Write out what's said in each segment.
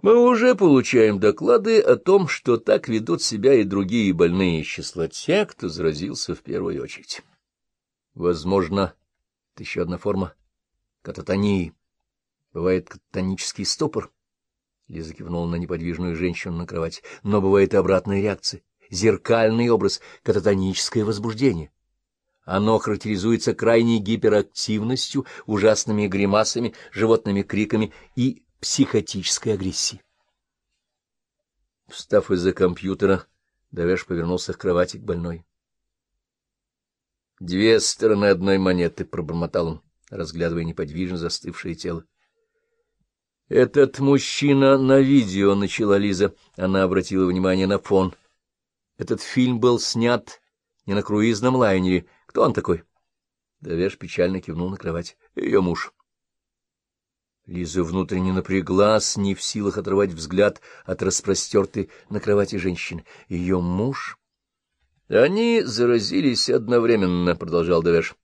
Мы уже получаем доклады о том, что так ведут себя и другие больные числа тех, кто заразился в первую очередь. Возможно, это еще одна форма кататонии. Бывает кататонический ступор. Лиза кивнула на неподвижную женщину на кровати. Но бывает и обратная реакция. Зеркальный образ, кататоническое возбуждение. Оно характеризуется крайней гиперактивностью, ужасными гримасами, животными криками и психотической агрессии. Встав из-за компьютера, Давеш повернулся к кровати к больной. «Две стороны одной монеты», — пробормотал он, разглядывая неподвижно застывшее тело. «Этот мужчина на видео», — начала Лиза. Она обратила внимание на фон. «Этот фильм был снят не на круизном лайнере. Кто он такой?» Давеш печально кивнул на кровать. «Ее муж». Лиза внутренне напряглась, не в силах оторвать взгляд от распростертой на кровати женщины. Ее муж... — Они заразились одновременно, — продолжал Давеш.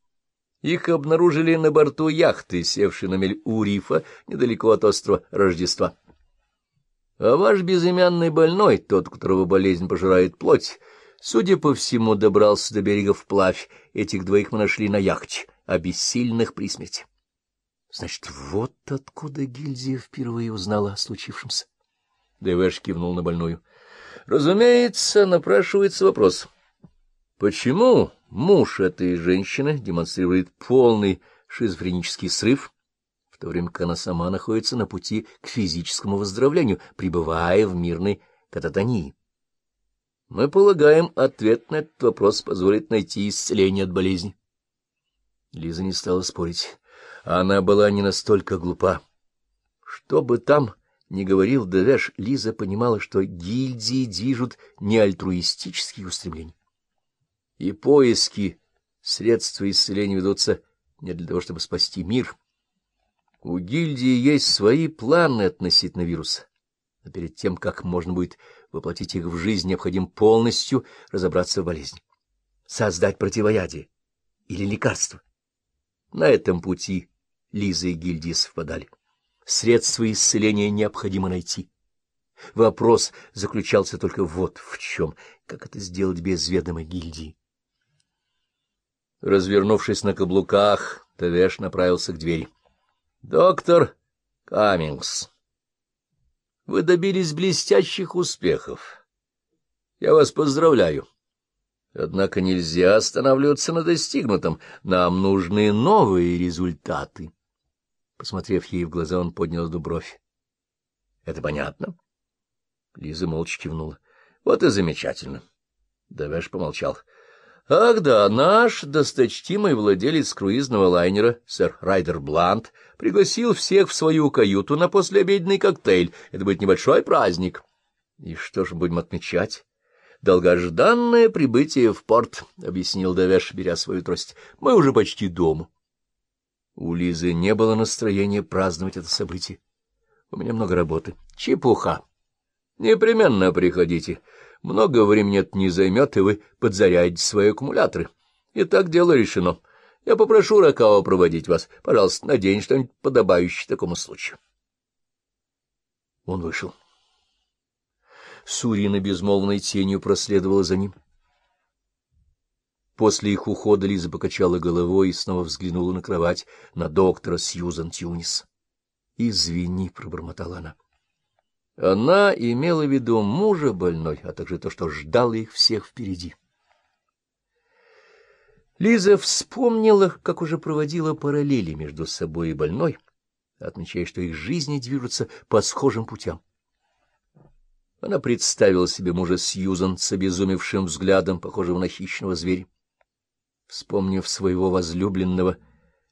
Их обнаружили на борту яхты, севшей на мель у рифа, недалеко от острова Рождества. А ваш безымянный больной, тот, которого болезнь пожирает плоть, судя по всему, добрался до берега вплавь. Этих двоих мы нашли на яхте, обессильных при смерти. Значит, вот откуда гильдия впервые узнала о случившемся. Дэвэш кивнул на больную. Разумеется, напрашивается вопрос. Почему муж этой женщины демонстрирует полный шизофренический срыв, в то время как она сама находится на пути к физическому выздоровлению, пребывая в мирной кататонии? Мы полагаем, ответ на этот вопрос позволит найти исцеление от болезни. Лиза не стала спорить. Она была не настолько глупа. Что бы там ни говорил Девеш, Лиза понимала, что гильдии движут не альтруистические устремления. И поиски средств исцеления ведутся не для того, чтобы спасти мир. У гильдии есть свои планы относительно вируса, но перед тем, как можно будет воплотить их в жизнь, необходимо полностью разобраться в болезни, создать противоядие или лекарство. На этом пути Лиза и гильдии совпадали. Средства исцеления необходимо найти. Вопрос заключался только вот в чем. Как это сделать без ведома гильдии? Развернувшись на каблуках, Тавеш направился к двери. — Доктор Каммингс, вы добились блестящих успехов. Я вас поздравляю. Однако нельзя останавливаться на достигнутом. Нам нужны новые результаты. Посмотрев ей в глаза, он поднял одну бровь. — Это понятно? Лиза молча кивнула. — Вот и замечательно. Давеш помолчал. — Ах да, наш досточтимый владелец круизного лайнера, сэр Райдер Блант, пригласил всех в свою каюту на послеобеденный коктейль. Это будет небольшой праздник. — И что же будем отмечать? — Долгожданное прибытие в порт, — объяснил Давеш, беря свою трость. — Мы уже почти дома. У Лизы не было настроения праздновать это событие. У меня много работы. Чепуха. Непременно приходите. Много времени это не займет, и вы подзарядите свои аккумуляторы. И так дело решено. Я попрошу Ракао проводить вас. Пожалуйста, надень что-нибудь подобающее такому случаю. Он вышел. Сурина безмолвной тенью проследовала за ним. После их ухода Лиза покачала головой и снова взглянула на кровать, на доктора Сьюзан Тюнис. — Извини, — пробормотала она. Она имела в виду мужа больной, а также то, что ждало их всех впереди. Лиза вспомнила, как уже проводила параллели между собой и больной, отмечая, что их жизни движутся по схожим путям. Она представила себе мужа Сьюзан с обезумевшим взглядом, похожего на хищного зверя. Вспомнив своего возлюбленного,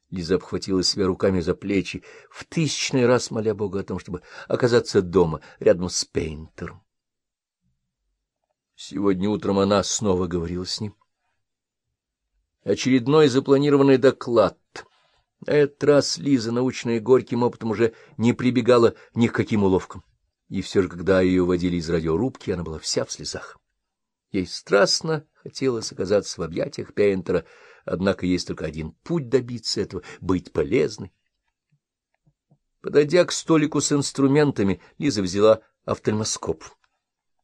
Лиза обхватила себя руками за плечи, в тысячный раз моля Бога о том, чтобы оказаться дома, рядом с Пейнтером. Сегодня утром она снова говорила с ним. Очередной запланированный доклад. На этот раз Лиза, научная горьким опытом, уже не прибегала ни к каким уловкам. И все же, когда ее водили из радиорубки, она была вся в слезах. Ей страстно хотелось оказаться в объятиях Пейнтера, однако есть только один путь добиться этого — быть полезной. Подойдя к столику с инструментами, Лиза взяла офтальмоскоп.